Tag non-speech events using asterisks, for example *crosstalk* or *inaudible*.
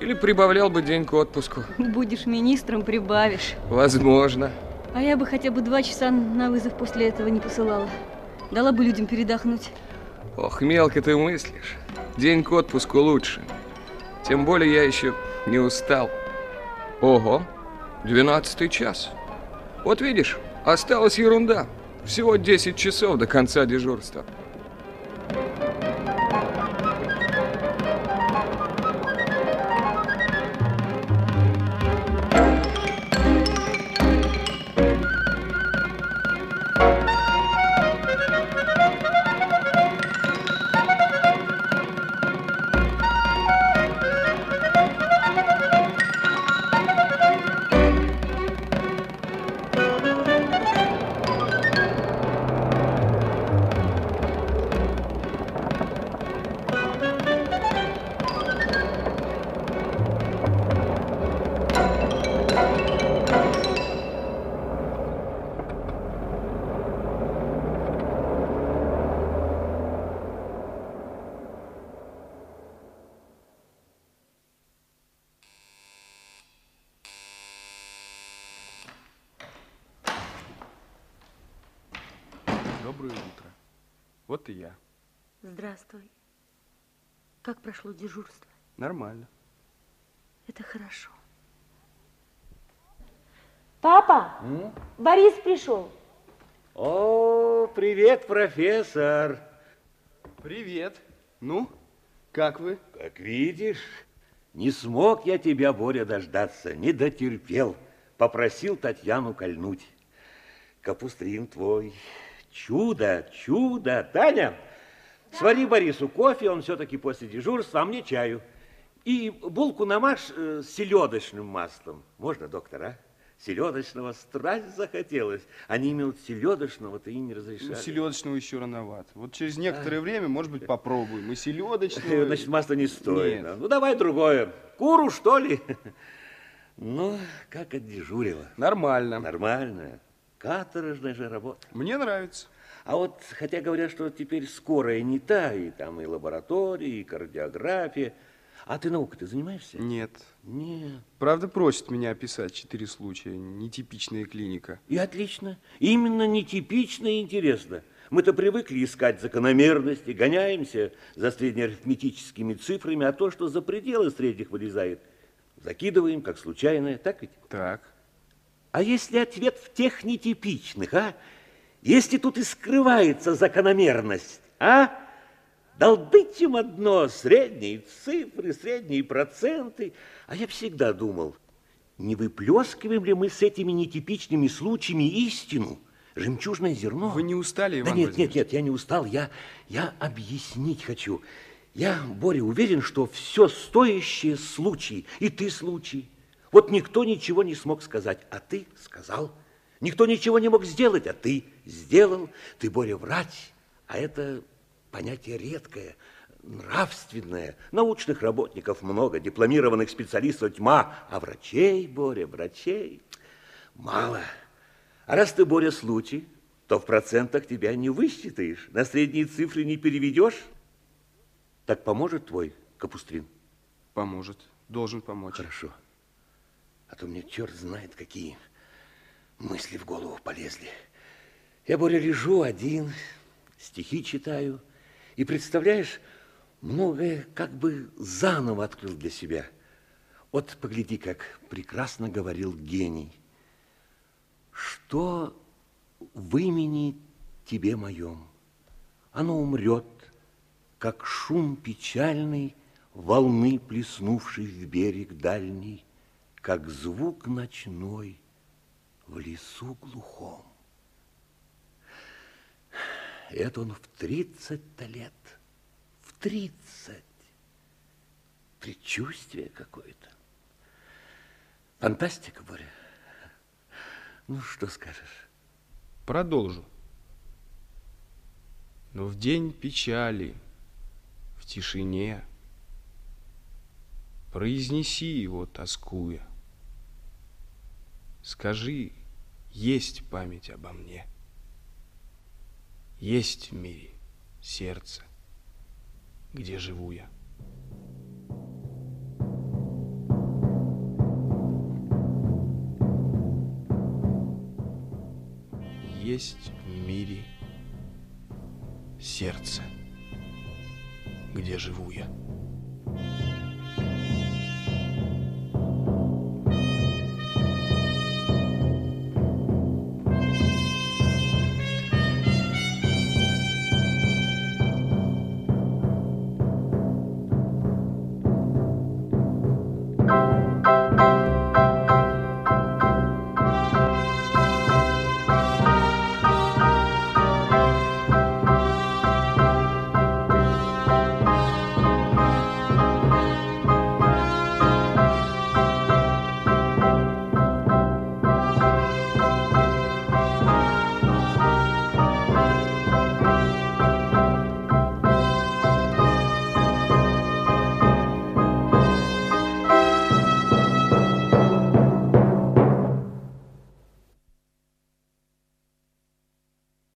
Или прибавлял бы день к отпуску. Будешь министром, прибавишь. Возможно. А я бы хотя бы два часа на вызов после этого не посылала. Дала бы людям передохнуть. Ох, мелко ты мыслишь. День к отпуску лучше. Тем более я еще не устал. Ого, двенадцатый час. Вот видишь, осталась ерунда. Всего 10 часов до конца дежурства. Доброе утро. Вот и я. Здравствуй. Как прошло дежурство? Нормально. Это хорошо. Папа, Борис пришел. О, привет, профессор. Привет. Ну, как вы? Как видишь, не смог я тебя, Боря, дождаться, не дотерпел. Попросил Татьяну кольнуть. Капустрин твой. Чудо, чудо. Таня, свари Борису кофе, он все-таки после дежурства, а мне чаю. И булку намажь э, с селедочным маслом. Можно, доктор, а? Селедочного страсть захотелось. Они именно селедочного-то и не разрешали. Ну, селедочного еще рановато. Вот через некоторое время, может быть, попробуем. И селедочного. *laughs* Значит, масла не стоит. Нет. Ну, давай другое. Куру, что ли? *laughs* Ну, как отдежурила. Нормально. Нормально. Каторжная же работа. Мне нравится. А вот, хотя говорят, что теперь скорая не та, и там и лаборатория, и кардиография. А ты наукой-то занимаешься? Нет. Нет. Правда, просит меня описать четыре случая. Нетипичная клиника. И отлично. Именно нетипично и интересно. Мы-то привыкли искать закономерности, гоняемся за среднеарифметическими цифрами, а то, что за пределы средних вылезает, закидываем как случайное, так ведь? Так. А если ответ в тех нетипичных, а? Если тут и скрывается закономерность, а? Долбить им одно, средние цифры, средние проценты. А я всегда думал, не выплескиваем ли мы с этими нетипичными случаями истину, жемчужное зерно? Вы не устали, Иван Да нет, нет, нет, я не устал, я, я объяснить хочу. Я, Боря, уверен, что все стоящее случай, и ты случай. Вот никто ничего не смог сказать, а ты сказал. Никто ничего не мог сделать, а ты сделал. Ты, Боря, врать, а это понятие редкое, нравственное. Научных работников много, дипломированных специалистов тьма, а врачей, Боря, врачей мало. А раз ты, Боря, случай, то в процентах тебя не высчитаешь, на средние цифры не переведешь. Так поможет твой Капустрин? Поможет. Должен помочь. Хорошо. А то мне черт знает, какие мысли в голову полезли. Я, Боря, лежу один, стихи читаю, и, представляешь, многое как бы заново открыл для себя. Вот погляди, как прекрасно говорил гений. Что в имени тебе моем? Оно умрет, как шум печальный волны, плеснувшей в берег дальний, как звук ночной в лесу глухом. Это он в тридцать-то лет, в тридцать. Предчувствие какое-то. Фантастика, Боря. Ну, что скажешь? Продолжу. Но в день печали, в тишине, произнеси его, тоскуя. Скажи, есть память обо мне. Есть в мире сердце, где живу я. Есть в мире сердце, где живу я.